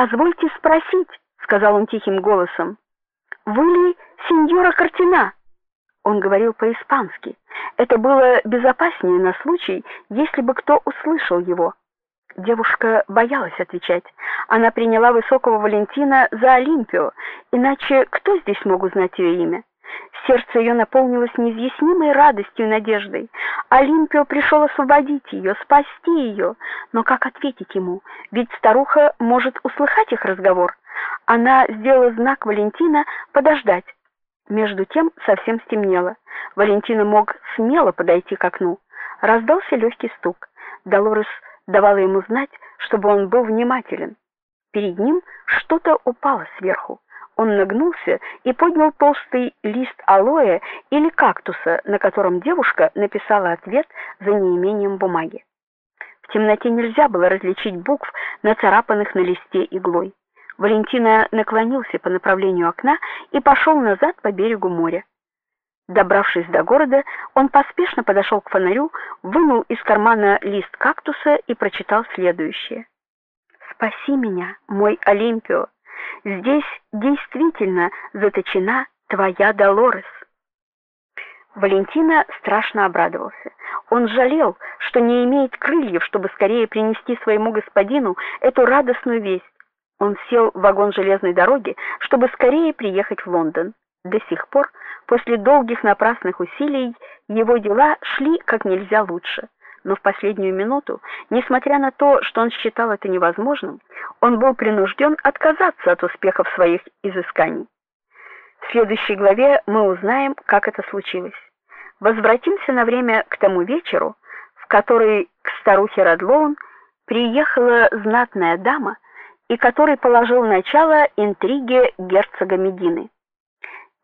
Позвольте спросить, сказал он тихим голосом. Вы ли сеньора Картина? Он говорил по-испански. Это было безопаснее на случай, если бы кто услышал его. Девушка боялась отвечать. Она приняла высокого Валентина за Олимпио, иначе кто здесь мог узнать ее имя? Сердце ее наполнилось неизъяснимой радостью и надеждой. Олимпио пришел освободить ее, спасти ее. Но как ответить ему? Ведь старуха может услыхать их разговор. Она сделала знак Валентина подождать. Между тем совсем стемнело. Валентина мог смело подойти к окну. Раздался легкий стук. Долорес давала ему знать, чтобы он был внимателен. Перед ним что-то упало сверху. Он нагнулся и поднял толстый лист алоэ или кактуса, на котором девушка написала ответ за неимением бумаги. В темноте нельзя было различить букв, нацарапанных на листе иглой. Валентина наклонился по направлению окна и пошел назад по берегу моря. Добравшись до города, он поспешно подошел к фонарю, вынул из кармана лист кактуса и прочитал следующее: Спаси меня, мой Олимпио. Здесь действительно заточена твоя Долорес. Валентина страшно обрадовался. Он жалел, что не имеет крыльев, чтобы скорее принести своему господину эту радостную весть. Он сел в вагон железной дороги, чтобы скорее приехать в Лондон. До сих пор, после долгих напрасных усилий, его дела шли как нельзя лучше но в последнюю минуту, несмотря на то, что он считал это невозможным, он был принужден отказаться от успехов своих изысканий. В следующей главе мы узнаем, как это случилось. Возвратимся на время к тому вечеру, в который к старухе Радлоун приехала знатная дама и который положил начало интриге герцога Медины.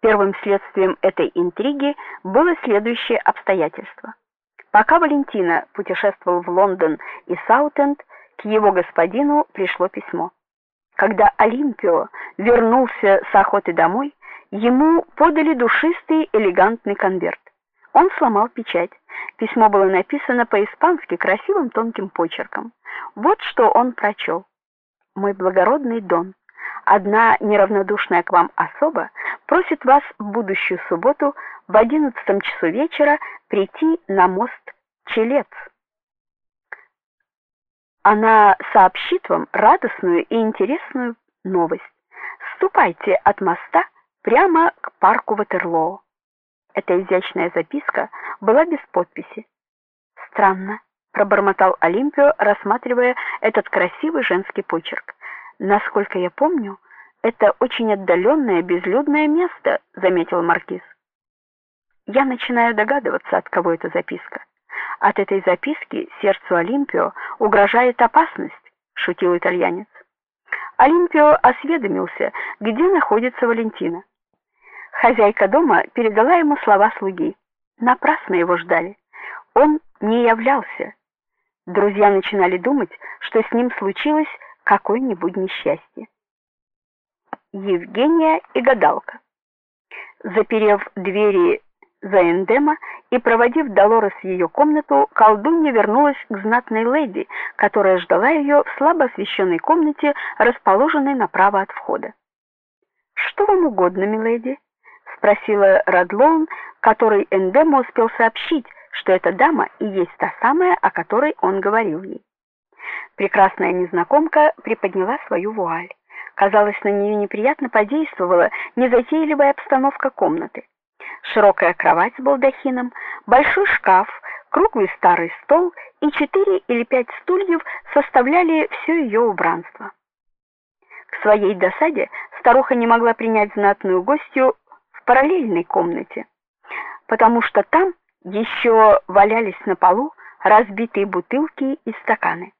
Первым следствием этой интриги было следующее обстоятельство. Пока Валентина путешествовал в Лондон и Саутенд, к его господину пришло письмо. Когда Олимпио вернулся с охоты домой, ему подали душистый элегантный конверт. Он сломал печать. Письмо было написано по-испански красивым тонким почерком. Вот что он прочел. Мой благородный Дон, одна неравнодушная к вам особа просит вас в будущую субботу в одиннадцатом часу вечера прийти на мост Челец. Она сообщит вам радостную и интересную новость. Ступайте от моста прямо к парку Ватерлоо. Эта изящная записка была без подписи. Странно, пробормотал Олимпио, рассматривая этот красивый женский почерк. Насколько я помню, это очень отдаленное безлюдное место, заметил маркиз. Я начинаю догадываться, от кого эта записка. От этой записки сердцу Олимпио угрожает опасность, шутил итальянец. Олимпио осведомился, где находится Валентина. Хозяйка дома передала ему слова слуги. Напрасно его ждали. Он не являлся. Друзья начинали думать, что с ним случилось какое-нибудь несчастье. Евгения и гадалка. Заперев двери за Эндема и проводив Долорес в ее комнату, колдунья вернулась к знатной леди, которая ждала ее в слабо освещенной комнате, расположенной направо от входа. "Что вам угодно, миледи?" спросила Радлоун, которой Эндема успел сообщить, что эта дама и есть та самая, о которой он говорил ей. Прекрасная незнакомка приподняла свою вуаль. Казалось, на нее неприятно подействовала незатейливая обстановка комнаты. Широкая кровать с балдахином, большой шкаф, круглый старый стол и четыре или пять стульев составляли все ее убранство. К своей досаде старуха не могла принять знатную гостью в параллельной комнате, потому что там еще валялись на полу разбитые бутылки и стаканы.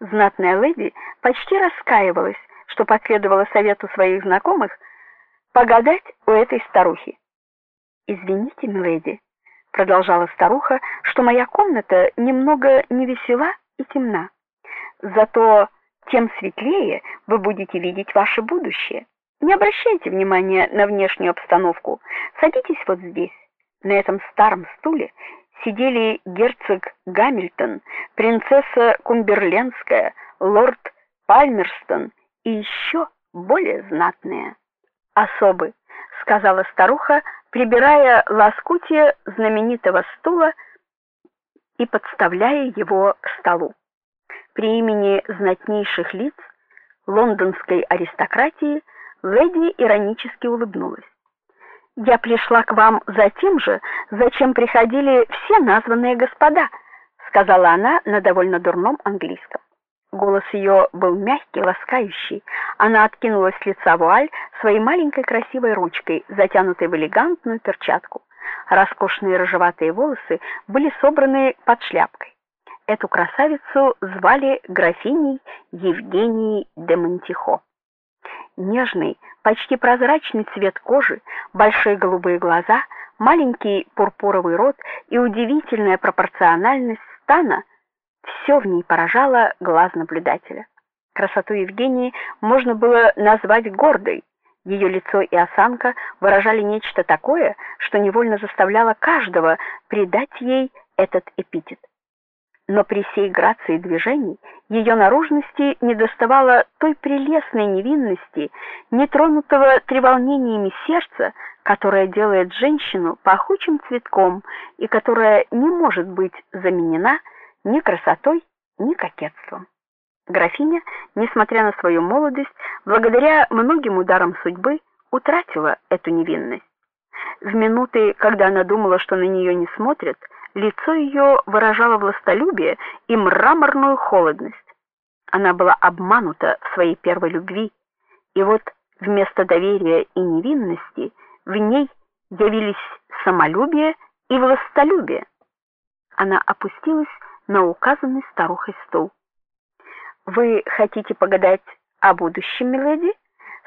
Знатная леди почти раскаивалась, что последовала совету своих знакомых погадать у этой старухи. Извините, миледи, продолжала старуха, что моя комната немного невесела и темна. Зато тем светлее вы будете видеть ваше будущее. Не обращайте внимания на внешнюю обстановку. Садитесь вот здесь. На этом старом стуле сидели герцог Гамильтон, принцесса Кумберлендская, лорд Пальмерстон и еще более знатные особы, сказала старуха, прибирая лоскутье знаменитого стула и подставляя его к столу. При имени знатнейших лиц лондонской аристократии леди иронически улыбнулась. Я пришла к вам за тем же, зачем приходили все названные господа, сказала она на довольно дурном английском. Голос ее был мягкий, ласкающий. Она откинула с лица вуаль своей маленькой красивой ручкой, затянутой в элегантную перчатку. Роскошные рыжеватые волосы были собраны под шляпкой. Эту красавицу звали графиней Евгенией де Монтихо. Нежный, почти прозрачный цвет кожи, большие голубые глаза, маленький пурпуровый рот и удивительная пропорциональность стана все в ней поражало глаз наблюдателя. Красоту Евгении можно было назвать гордой. Ее лицо и осанка выражали нечто такое, что невольно заставляло каждого придать ей этот эпитет. Но при сей грации движений ее наружности недоставало той прелестной невинности, нетронутого треволнениями сердца, которая делает женщину пахучим цветком и которая не может быть заменена ни красотой, ни кокетством. Графиня, несмотря на свою молодость, благодаря многим ударам судьбы, утратила эту невинность. В минуты, когда она думала, что на нее не смотрят, лицо ее выражало властолюбие и мраморную холодность. Она была обманута в своей первой любви, и вот вместо доверия и невинности в ней явились самолюбие и властолюбие. Она опустилась на указанный старухой стул. Вы хотите погадать о будущем, миледи?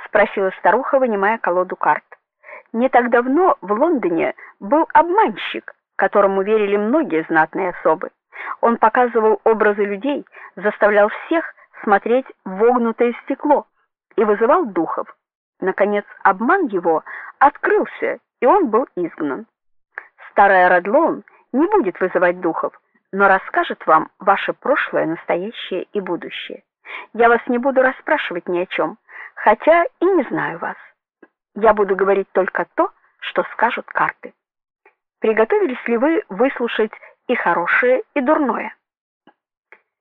спросила старуха, вынимая колоду карт. Не так давно в Лондоне был обманщик, которому верили многие знатные особы. Он показывал образы людей, заставлял всех смотреть в вогнутое стекло и вызывал духов. Наконец, обман его открылся, и он был изгнан. Старая Радлоун не будет вызывать духов, но расскажет вам ваше прошлое, настоящее и будущее. Я вас не буду расспрашивать ни о чем, хотя и не знаю вас. Я буду говорить только то, что скажут карты. Приготовились ли вы выслушать и хорошее, и дурное?